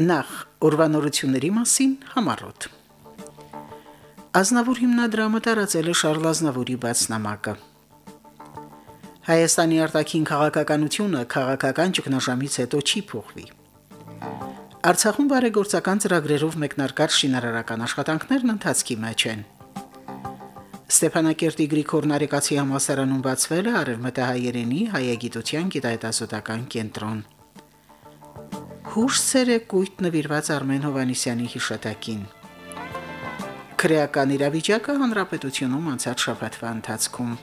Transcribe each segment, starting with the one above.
Նախ ուրվանորությունների մասին համառոտ։ Ազնավուր հիմնադրամը տարածել է Շարլ Ազնավուրի բացնամակը։ Հայաստանի արտաքին քաղաքականությունը քաղաքական ճգնաժամից հետո չի փոխվի։ Արցախում բարեգործական ծրագրերով մեկնարկած շինարարական աշխատանքներն ընթացքի մեջ են։ Ստեփանակերտի Գրիգոր Նարեկացի համալսարանում բացվել է արևմտահայերենի հայագիտության գիտահետազոտական կենտրոն։ Հուշ ցերեկույթ նվիրված Արմեն Հովանիսյանի հիշատակին։ Քրեական իրավիճակը հանրապետությունում անցած շաբաթվա ընթացքում։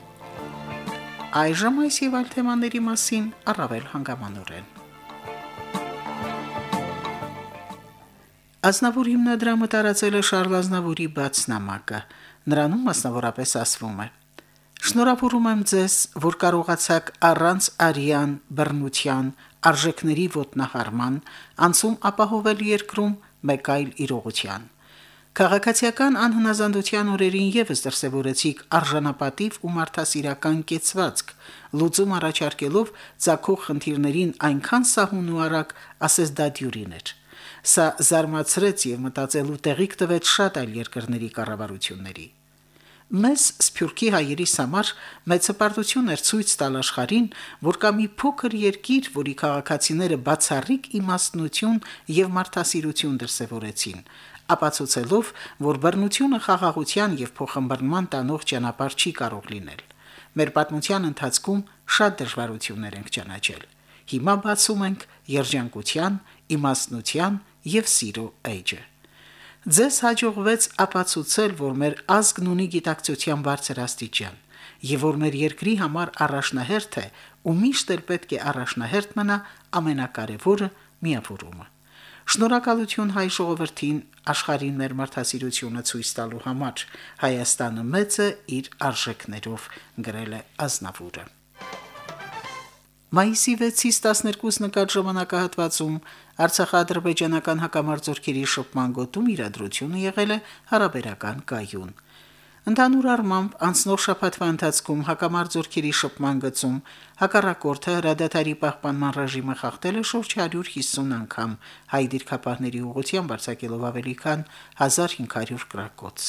Այժմ այս եւ այլ թեմաների մասին առավել հանգամանորեն։ Ազնավուր հիմնադրամը տարածել է Շարլ Ազնավուրի բացնամակը։ Նրանում մասնավորապես ասվում է. Շնորհավորում եմ ձեզ, որ կարողացաք առանց արյան, բռնության, արժեքների ոտնահարման անցում ապահովել երկրում մեկ այլ իրողության։ Քաղաքացիական անհնազանդության օրերին եւս դրսևորեցիք արժանապատիվ ու մարդասիրական կեցվածք, լուծում առաջարկելով ցակող խնդիրներին այնքան սահուն ու արագ, ասես դա դյուրիներ։ Սա զարմացրեց եւ մտածելու տեղիք տվեց շատ այլ երկրների կառավարությունների։ Մեզ Սփյուռքի հայերիս համար մեծ հպարտություն էր ցույց տալ աշխարհին, որ կա մի փոքր երկիր, որի քաղաքացիները բացառիկ իմաստնություն եւ մարդասիրություն դրսեւորեցին, ապացուցելով, որ բռնությունը խաղաղության եւ փոխմբռնման տանող ճանապարհ չի կարող լինել։ Մեր պատմության ընթացքում շատ դժվարություններ ենք ճանաչել։ Հիմա բացում ենք երջանկության, իմաստնության եւ սիրո էջը։ Ձեզ հաջողվեց ապացուցել, որ մեր ազգն ունի գիտակցության բարձր աստիճան եւ որ մեր երկրի համար առաջնահերթ է ու միշտ էլ պետք է առաջնահերթ մնա ամենակարևորը միավորումը։ Շնորհակալություն հայ ժողովրդին աշխարհին մեր մարդասիրությունը ցույց տալու համար։ Հայաստանը մեծ է իր արժեքներով, գրել է Ազնավուրը։ Մայիսի 6-ից 12 նկատ ժամանակահատվածում Արցախա-ադրբեջանական հակամարտությունների շփման գոտում իրադրությունը եղել է հարաբերական կայուն։ Ընդհանուր առմամբ անցնող շաբաթվա ընթացքում հակամարտությունների շփման գծում հակառակորդը հրադադարի պահպանման ռեժիմը խախտել է շուրջ 150 անգամ, հայ դիրքապահների ուղղությամբ արձակելով ավելի քան 1500 գրակոց։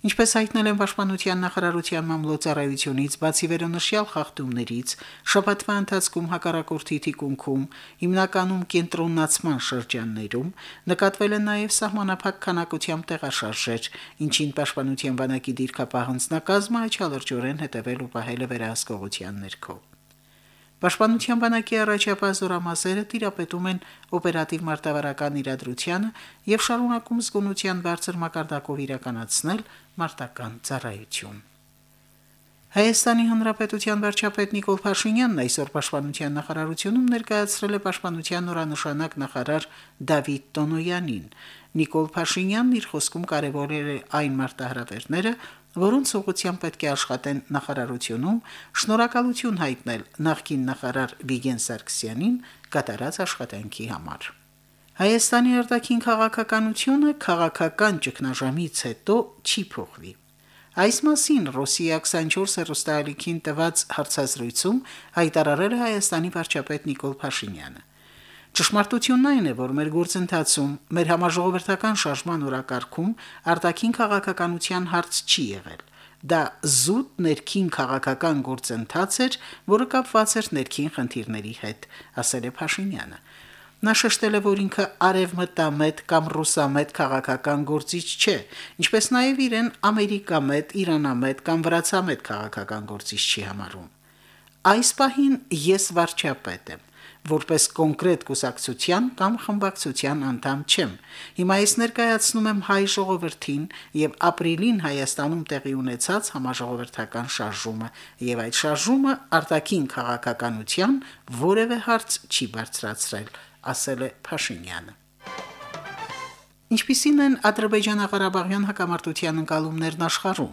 Ինչպես հայտնել են Պաշտպանության նախարարության մամլոյցարայությունից, բացի վերոնշյալ խախտումներից, շաբաթվա ընթացքում հակառակորդի թիկունքում, հիմնականում կենտրոնացման շրջաններում, նկատվել են նաև սահմանափակ քանակությամբ տեղաշարժեր, ինչին Պաշտպանության բանակի դիրքապահ անձնակազմը աչալրջորեն հետևել ու պահել է վերահսկողության ներքո։ Պաշտպանության բանակի առաջապահ զորամասերը տիրապետում են օպերատիվ մարտավարական իրադրությանը եւ շարունակում զգոնության բարձր մակարդակով իրականացնել մարտական ծառայություն։ Հայաստանի Հանրապետության վարչապետ Նիկոլ Փաշինյանն այսօր Պաշտպանության նախարարությունում ներկայացրել է Պաշտպանության նորանշանակ նախարար Դավիթ Տոնոյանին։ Նիկոլ Փաշինյանն իր խոսքում կարևորել է այն մարտահրավերները, որոնց ուղղությամբ պետք է աշխատեն նախարարությունում, շնորհակալություն հայտնել նախկին նախարար Վիգեն Սարգսյանին կատարած աշխատանքի համար։ Հայաստանի արտաքին քաղաքականությունը քաղաքական ճգնաժամից հետո չի փոխվի։ Այս մասին Ռոսիա 24 հեռուստաալիքին տված հարցազրույցում հայտարարել է Հայաստանի վարչապետ Նիկոլ Փաշինյանը։ Ճշմարտությունն այն է, որ մեր գործընթացում, մեր համաժողովրդական շարժման օրակարգում արտաքին քաղաքականության հարց չի եղել։ Դա զուտ ներքին քաղաքական գործընթաց էր, որը կապված էր ներքին խնդիրների հետ, ասել է Փաշինյանը։ Նա շեշտել է, որ ինքը արևմտամետ կամ ռուսամետ քաղաքական գործիչ չէ, ինչպես նաև իրեն ամերիկամետ, իրանամետ կամ վրացամետ քաղաքական գործիչ չի համարում։ Այս պահին ես վարչապետ եմ որպես կոնկրետ կուսակցության կամ խմբակցության անդամ չեմ։ Հիմա ես ներկայացնում եմ հայ ժողովրդին եւ ապրիլին Հայաստանում տեղի ունեցած համաժողովրդական շարժումը, եւ այդ շարժումը արտաքին քաղաքականության որևէ հարց չի բարձրացրել, ասել է Փաշինյանը։ Ինչպիսին են Ադրբեջանա-Ղարաբաղյան հակամարտության ընկալումներն աշխարհում։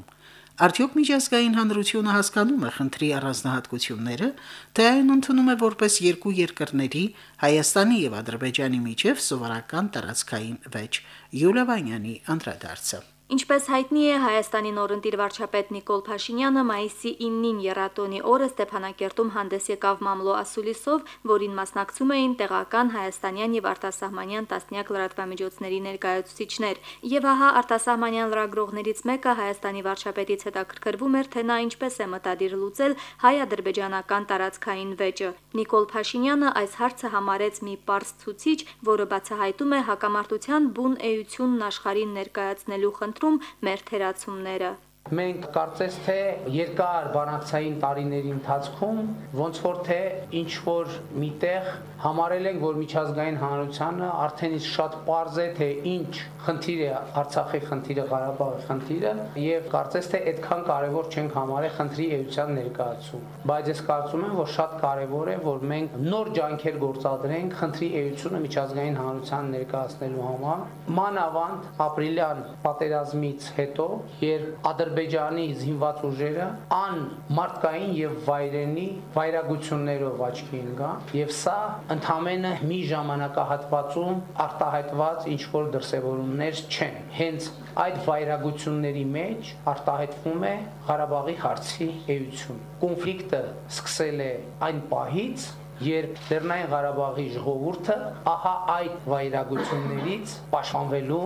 Արդյոք միջազգային հանրությունը հասկանում է խնդրի առանձնահատկությունները, թե այն ընդունում է որպես երկու երկրների Հայաստանի եւ Ադրբեջանի միջև սովորական տարածքային վեճ։ Յուլիա Վանյանի անդրադարձը։ Ինչպես հայտնի է, Հայաստանի նորընտիր վարչապետ Նիկոլ Փաշինյանը մայիսի 9-ին Եռատոնի օրը Ստեփանակերտում հանդես եկավ մամլո ասուլիսով, որին մասնակցում էին տեղական հայաստանյան եւ արտասահմանյան տասնյակ լրատվամիջոցների ներկայացուցիչներ։ Եվ ահա արտասահմանյան լրագրողներից մեկը Հայաստանի վարչապետից հետաքրքրվում էր, թե նա ինչպես է մտադիր լուծել հայ-ադրբեջանական տարածքային վեճը։ Նիկոլ Փաշինյանը այս հարցը համարեց մի པարզ ցուցիչ, որը բացահայտում է հակամարտության բուն էությունն աշխարհին ներկայացնելու խնդիրը խնդրում մեր թերացումները Մենք կարծես թե երկար բանակցային տարիների ընթացքում ոնց որ թե ինչ որ միտեղ համարել ենք, որ միջազգային հանրությանը արդեն իսկ շատ པարզ է, թե ինչ խնդիր է Արցախի խնդիրը, Ղարաբաղի խնդիրը եւ կարծես թե այդքան կարեւոր չենք համարել խնդրի էության ներկայացում։ Բայց ես կարծում եմ, որ շատ կարեւոր է, որ մենք նոր ջանքեր գործադրենք խնդրի էությունը միջազգային հանրության ներկայացնելու համար։ Մանավանդ ապրիլյան պատերազմից հետո, երբ Ադրբեջանը Ադրբեջանի զինված ուժերը ան մարդկային եւ վայրենի վայրագություններով աչքի ընկան եւ սա ընդամենը մի ժամանակահատվածում արտահայտված ինչ որ դրսևորումներ չեն հենց այդ վայրագությունների մեջ արտահայտվում է Ղարաբաղի հարցի էություն կոնֆլիկտը սկսել է այն պահից երբ Լեռնային Ղարաբաղի ժողովուրդը ահա այդ վայրագություններից պաշտպանվելու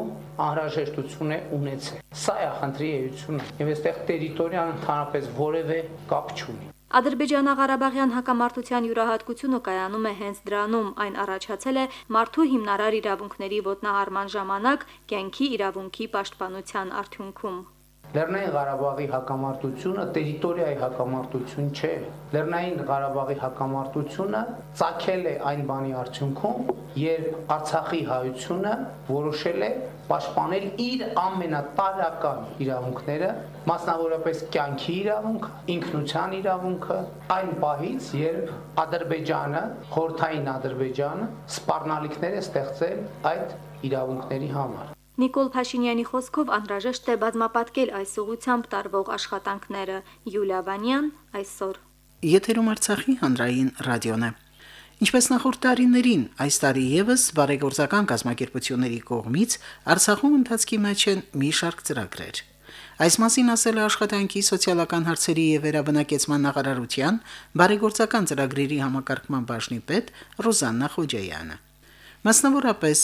անհրաժեշտություն է ունեցել։ Սա է խնդրի էությունը, եւ այստեղ տերիտորիան ընդհանրապես որևէ կապ չունի։ Ադրբեջանա-Ղարաբաղյան հակամարտության յուրահատկությունը կայանում է հենց դրանում, այն առաջացել է մարդու հիմնարար իրավունքների ոտնահարման ժամանակ կյանքի իրավունքի պաշտպանության արդյունքում։ Լեռնային Ղարաբաղի հակամարտությունը տերիտորիայի հակամարտություն չէ։ Լեռնային Ղարաբաղի հակամարտությունը ցակել է այն բանի արդյունքում, երբ Արցախի հայությունը որոշել է պաշտպանել իր ամենատարրական իրավունքները, մասնավորապես կյանքի իրավունքը, ինքնության իրավունքը, այն պահից, երբ Ադրբեջանը, խորթային Ադրբեջանը սպառնալիքներ է ստեղծել այդ իրավունքների համար։ Նիկոլ Փաշինյանի խոսքով անհրաժեշտ է բազմապատկել այս ուղությամբ տարվող աշխատանքները։ Յուլիա Վանյան այսօր։ Եթերում Արցախի հանրային ռադիոն է։ Ինչպես նախորդ տարիներին, այս տարի եւս բարեգործական կազմակերպությունների կողմից Արցախում ընթացքի մեջ են մի շարք ծրագրեր։ Այս մասին ասել է աշխատանքի սոցիալական հարցերի եւ վերաբնակեցման նախարարության բարեգործական ծրագրերի համակարգման բաժնի պետ Ռոզաննա Խոջայանը։ Մասնավորապես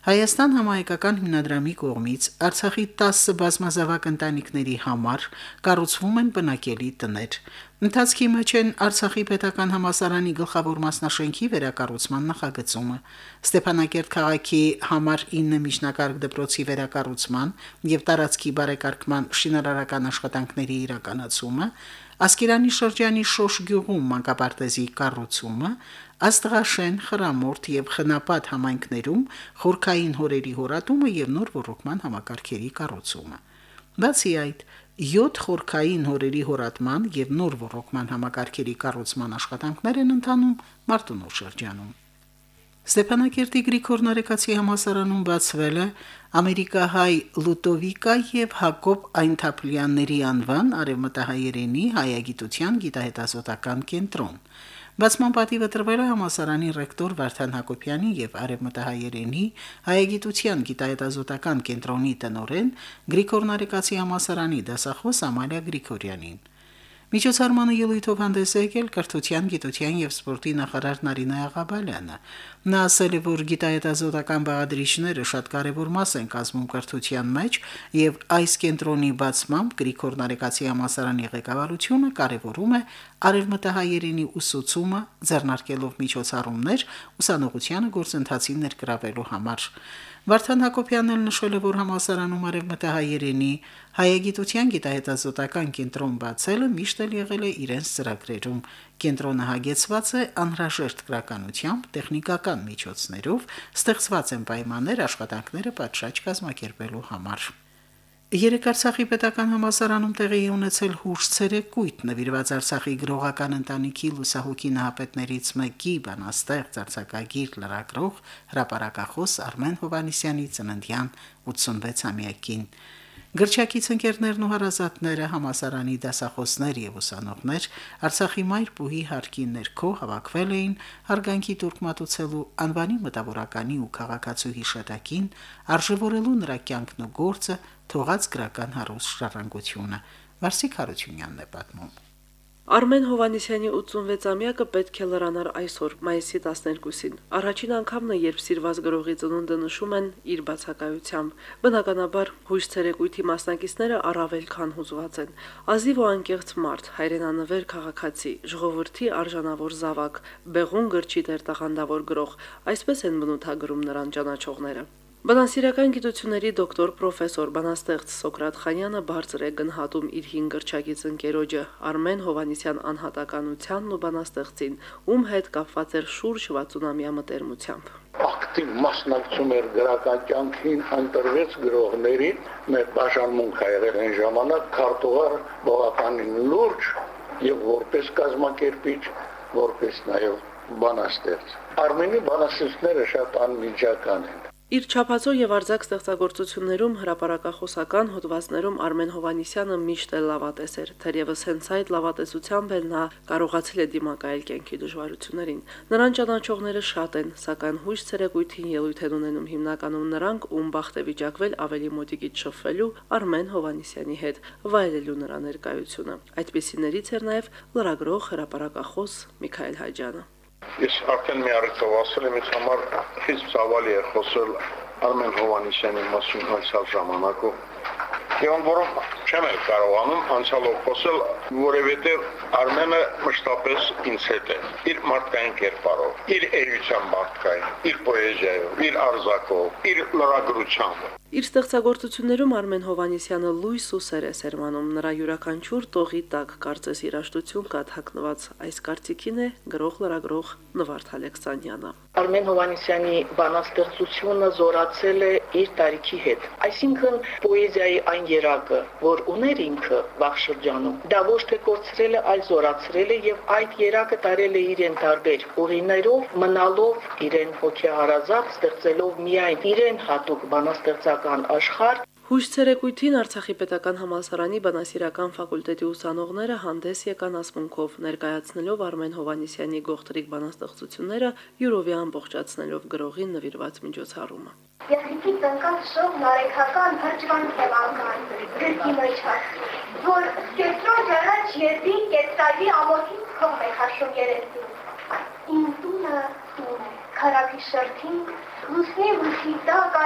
Հայաստան համահայկական հիմնադրամի կողմից Արցախի 10 բազմազավակ ընտանիքների համար կառուցվում են բնակելի տներ։ Ընթացքի մեջ են Արցախի պետական համասարանի գլխավոր մասնաշենքի վերակառուցման նախագծումը, Ստեփանակերտ քաղաքի համար 9 միջնակարգ դպրոցի վերակառուցման եւ տարածքի բարեկարգման շինարարական աշխատանքների իրականացումը, Ասկերանի շրջանի Շոշ գյուղում մանկապարտեզի կառուցումը, Աստղաշեն, Խրամորթ եւ Խնապատ համայնքներում խորքային հորերի հորատումը եւ նոր ռոռոկման համակարգերի կառուցումը։ Բացի այդ, 7 խորքային հորերի հորատման եւ նոր ռոռոկման համակարգերի կառուցման աշխատանքներ են ընթանում Մարտունու շրջանում։ Ստեփանակերտի Գրիգոր Նարեկացի համասարանում բացվել է Ամերիկահայ Լուտովիկա եւ Հակոբ Այնթապլյանների անվան արևմտահայերենի հայագիտության գիտահետազոտական կենտրոն։ Բացման պատիվը տրվել է համասարանի ռեկտոր Վարդան Հակոբյանի եւ արևմտահայերենի հայագիտության գիտահետազոտական կենտրոնի տնօրեն Գրիգոր Նարեկացի համասարանի դասախոս Ամալիա Գրիգորյանին։ Միջոցառմանը ելույթով հանդես է եկել կրթության, գիտության եւ սպորտի նախարար Նարինե Աղաբալյանը։ Նա ասել է, որ գիտահետազոտական բաղադրիչները շատ կարևոր մաս են կազմում կրթության մեջ եւ այս կենտրոնի բացմամբ Գրիգոր Նարեկացի համասարանի ղեկավարությունը կարևորում է արևմտահայերենի ուսուցումը, ձեռնարկելով միջոցառումներ ուսանողությանը գործընթացին ներգրավելու համար։ Վարդան Հակոբյանն նշել է, որ համասարանում արևմտահայերենի հայագիտության գիտահետազոտական կենտրոն բացելը միշտ էլ եղել է իրենց ծրագրերում։ Կենտրոնը հագեցված է անհրաժեշտ գրականությամբ, տեխնիկական միջոցներով, ստեղծված են պայմաններ աշխատանքները պատշաճ կազմակերպելու համար։ Երեք Արցախի պետական համասարանում տեղի ունեցել հուշ ցերեկույթ նվիրված Արցախի գրողական ընտանիքի լուսահոգի նահապետներից մեկի բանաստեղծ արձակագիր լրագրող հրապարակախոս Արմեն Հովանիսյանի ծննդյան 86-ամյակին։ Գրչակից ընկերներն ու հարազատները, համասարանի դասախոսներ եւ ուսանողներ Արցախի մայր բուհի հարկի ներքո հավաքվել էին հարգանքի տուրք մատուցելու անվանի մտավորականի ու քաղաքացու հիշատակին, արժևորելու նրա կյանքն ու գործը, թողած գրական հարուստ ժառանգությունը։ Վարսիկ Հարությունյանն է պատմում. Արմեն Հովանեսյանի 86-ամյակը պետք է լրանար այսօր, մայիսի 12-ին։ Առաջին անգամն է, երբ Սիրված գրողի ծնունդը նշում են իր բացակայությամբ։ Բնականաբար հույս ցերեկույթի մասնակիցները առավել քան հուզված են։ Ազիվ ու անկեղծ մարդ, հայրենանվեր քաղաքացի, ժողովրդի արժանավոր զավակ, բեղուն գրչի դեր տաղանդավոր գրող, այսպես են բնութագրում նրան ճանաչողները։ Բանասիրական գիտությունների դոկտոր պրոֆեսոր բանաստեղծ Սոկրատ Խանյանը բարձր է գնահատում իր 5 գրչակից ընկերոջը Արմեն Հովանիսյան անհատականությանն ու բանաստեղծին, ում հետ կապված էր շուրջ 60-ամյա մտերմությամբ։ Ակտիվ մասնակցում էր գրական կյանքին, ընտրվեց գրողներին, մեր բաժանմունք եղել այն ժամանակ քարտուղար բողականին լուրջ եւ որպես կազմակերպիչ, որպես նաեւ բանաստեղծ։ Արմենի բանաստեղծները շատ անմիջական են Իր ճափածո եւ արձակ ստեղծագործություններում հրապարակախոսական հոդվածներում Արմեն Հովանիսյանը միշտ է լավատես էր, թերևս հենց այդ լավատեսությամբ էլ նա կարողացել է դիմակայել կյանքի դժվարություններին։ Նրան ճանաչողները շատ են, սակայն հույս ցերեկույթին ելույթ են ունենում հիմնականում նրանք, ում բախտ է վիճակվել ավելի մոտիկից շփվելու Արմեն Հովանիսյանի հետ, վայելելու նրա ներկայությունը։ Այդպիսիներից էր նաեւ լրագրող հրապարակախոս Միքայել Հաջյանը։ Ես արդեն մի առիթով ասել եմ, ինձ համար խիստ ցավալի է խոսել Արմեն Հովանեսյանի մասին անցյալ ժամանակով։ Եվ որով չեմ էլ կարողանում անցյալով խոսել, որովհետև Արմենը մշտապես ինձ հետ է։ Իր մարդկային կերպարով, իր էության մարդկային, իր պոեզիայով, իր արձակով, իր լրագրությամբ։ Իր ստեղծագործություններում Արմեն Հովանեսյանը լույս ու սեր է սերմանում նրա յուրաքանչյուր տողի տակ կարծես երաշտություն կա թաքնված այս կարծիքին է գրող լրագրող Նվարդ Ալեքսանյանը Արմեն Հովանեսյանի բանաստեղծությունը զորացել է իր տարիքի հետ այսինքն պոեզիայի այն երակը որ ուներ ինքը վաղ շրջանում դա ոչ թե կորցրել է այլ զորացրել է եւ այդ երակը տարել է իրեն տարբեր ուղիներով մնալով իրեն հոգեհարազատ ստեղծելով միայն իրեն հատուկ բանաստեղծակ պետական աշխարհ Հույս ցերեկույթին Արցախի պետական համալսարանի բանասիրական ֆակուլտետի ուսանողները հանդես եկան ասմունքով ներկայացնելով Արմեն Հովանիսյանի գողտրիկ բանաստեղծությունները յուրովի ամբողջացնելով գրողին նվիրված միջոցառումը։ Եղիկի տնկած շող նարեկական հրջվան թևանգան, գրքի մեջած, որ սկետրոն ջարաչ եզի կետտալի ամոթին քող է հաշում երեսին։ Իմ տունը տուն է, քարակի շրթին, լուսնի լուսի տակ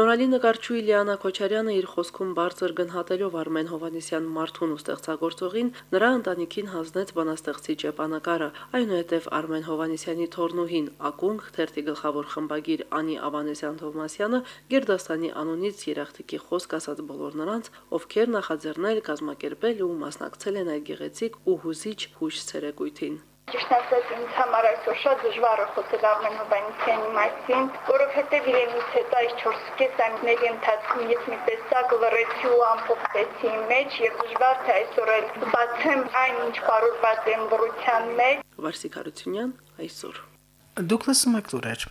Շնորհալի նկարչու Իլիանա Քոչարյանը իր խոսքում բարձր գնահատելով Արմեն Հովանեսյան մարդուն ու ստեղծագործողին նրա ընտանիքին հանձնեց բանաստեղծի ճեպանակարը, այնուհետև Արմեն Հովանեսյանի թորնուհին Ակունք թերթի գլխավոր խմբագիր Անի Ավանեսյան Թովմասյանը Գերդաստանի անունից երախտիկի խոսք ասած բոլոր նրանց, ովքեր նախաձեռնել, կազմակերպել ու մասնակցել են այդ գեղեցիկ ու հուզիչ հույս ցերեկույթին։ Ճիշտ ասած, ինձ համար այսօր շատ դժվար է խոսել Արմեն Հովանեսյանի մասին, որովհետև իրենից հետո այս 4.5 ամիսների ընթացքում ես մի տեսակ լռեցի ու ամփոփեցի մեջ եւ դժվար թե այսօր էլ բացեմ այն, ինչ բարուրված եմ լռության մեջ։ Վարսիկ Հարությունյան այսօր Դուք լսում եք լուրեր։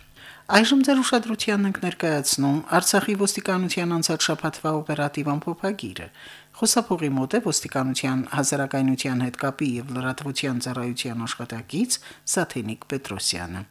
Այժմ ձեր ուշադրությանն ենք ներկայացնում Արցախի ոստիկանության անցած շաբաթվա օպերատիվ ամփոփագիրը։ Խոսափողի մոտ է ոստիկանության հասարակայնության հետ կապի եւ լրատվության ծառայության աշխատակից Սաթենիկ Պետրոսյանը։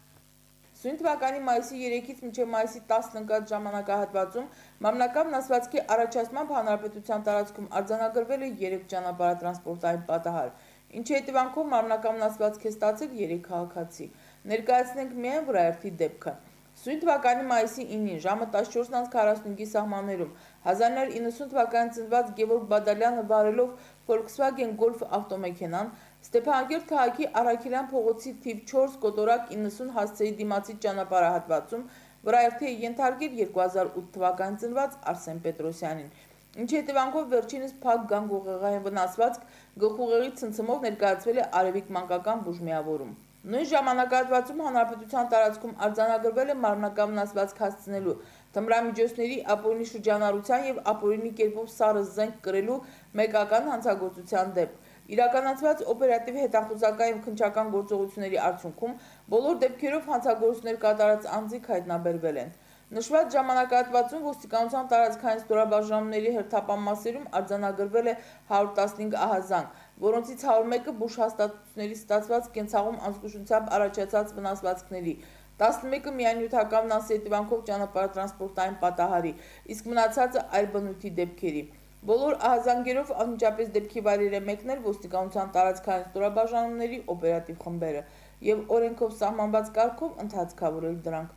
Սույն թվականի մայիսի 3-ից մինչև մայիսի 10 ընկած ժամանակահատվածում մամլական նասվածքի առաջացմամբ հանրապետության տարածքում արձանագրվել է 3 ճանապարհատրանսպորտային պատահար, ինչի հետևանքով մամլական նասվածք է ստացել 3 քաղաքացի։ Ներկայացնենք միայն վրայերթի դեպքը։ Սույն թվականի մայիսի 9-ին ժամը 14:45-ի սահմաններում 1990 թվականին ծնված Գևորգ Բադալյանը վարելով Volkswagen Golf ավտոմեքենան Ստեփանակերտ քաղաքի Արաքելյան փողոցի թիվ 4 կոտորակ 90 հասցեի դիմացի ճանապարհահատվածում վրայերթի ենթարկել 2008 թվականին ծնված Արսեն Պետրոսյանին։ Ինչի հետևանքով վերջինս փակ գանգուղեղային վնասվածք գլխուղեղի ցնցումով ներկայացվել է Արևիկ մանկական բուժմիավորում։ Նույն ժամանակահատվածում հանրապետության տարածքում արձանագրվել է մարմնական ասվածք հասցնելու, թմրամիջոցների ապօրինի շրջանառության եւ ապօրինի կերպով սառը զենք կրելու մեկական հանցագործության դեպք։ Իրականացված օպերատիվ հետախուզական քնչական գործողությունների արդյունքում բոլոր դեպքերով հանցագործություններ կատարած անձիկ հայտնաբերվել են։ Նշված ժամանակահատվածում ոստիկանության տարածքային ստորաբաժանումների հերթապան մասերում արձանագրվել է 115 ահազանգ, որոնցից 101-ը բուժ հաստատությունների ստացված կենցաղում անզգուշությամբ առաջացած վնասվածքների, 11-ը միանյութական վնասի հետևանքով ճանապարհատրանսպորտային պատահարի, իսկ մնացածը այլ բնույթի դեպքերի։ Բոլոր ահազանգերով անմիջապես դեպքի վայրերը մեկնել ոստիկանության տարածքային ստորաբաժանումների օպերատիվ խմբերը եւ օրենքով սահմանված կարգով ընդհանցքավորել դրանք։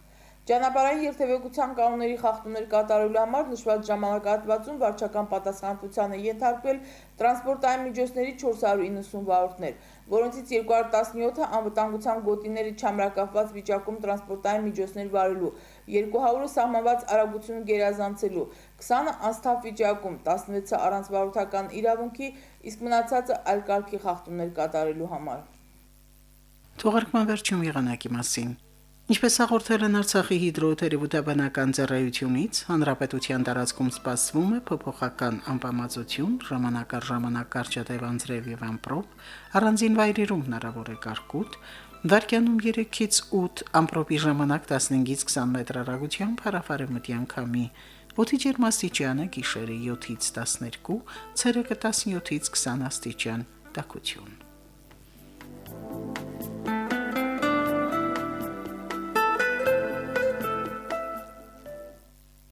Ճանապարհային երթևեկության կանոնների խախտումներ կատարելու համար նշված ժամանակահատվածում վարչական պատասխանատվության է ենթարկվել տրանսպորտային միջոցների 490 վարորդներ, որոնցից 217-ը անվտանգության գոտիների չամրակապված վիճակում տրանսպորտային միջոցներ վարելու, 200-ը սահմանված արագությունը գերազանցելու, 20-ը անսթափ վիճակում, 16-ը առանց վարորդական իրավունքի, իսկ մնացածը այլ կարգի խախտումներ կատարելու համար։ Թողարկման վերջում եղանակի մասին։ Ինչպես հաղորդել են Արցախի հիդրոթերապևտաբանական ծառայությունից, հանրապետության տարածքում սպասվում է փոփոխական անբավարարություն, ժամանակ առ ժամանակ կարճատև անձրև եւ ամպրոպ, առանձին վայրերում հնարավոր է կարկուտ, վարկյանում 3-ից 8 ամպրոպի ժամանակ 15-ից 20 մետր հեռագությամբ հարավարեմտյան քամի, օդի ջերմաստիճանը գիշերը 7-ից 12, ցերեկը 17-ից 20 աստիճան, տաքություն։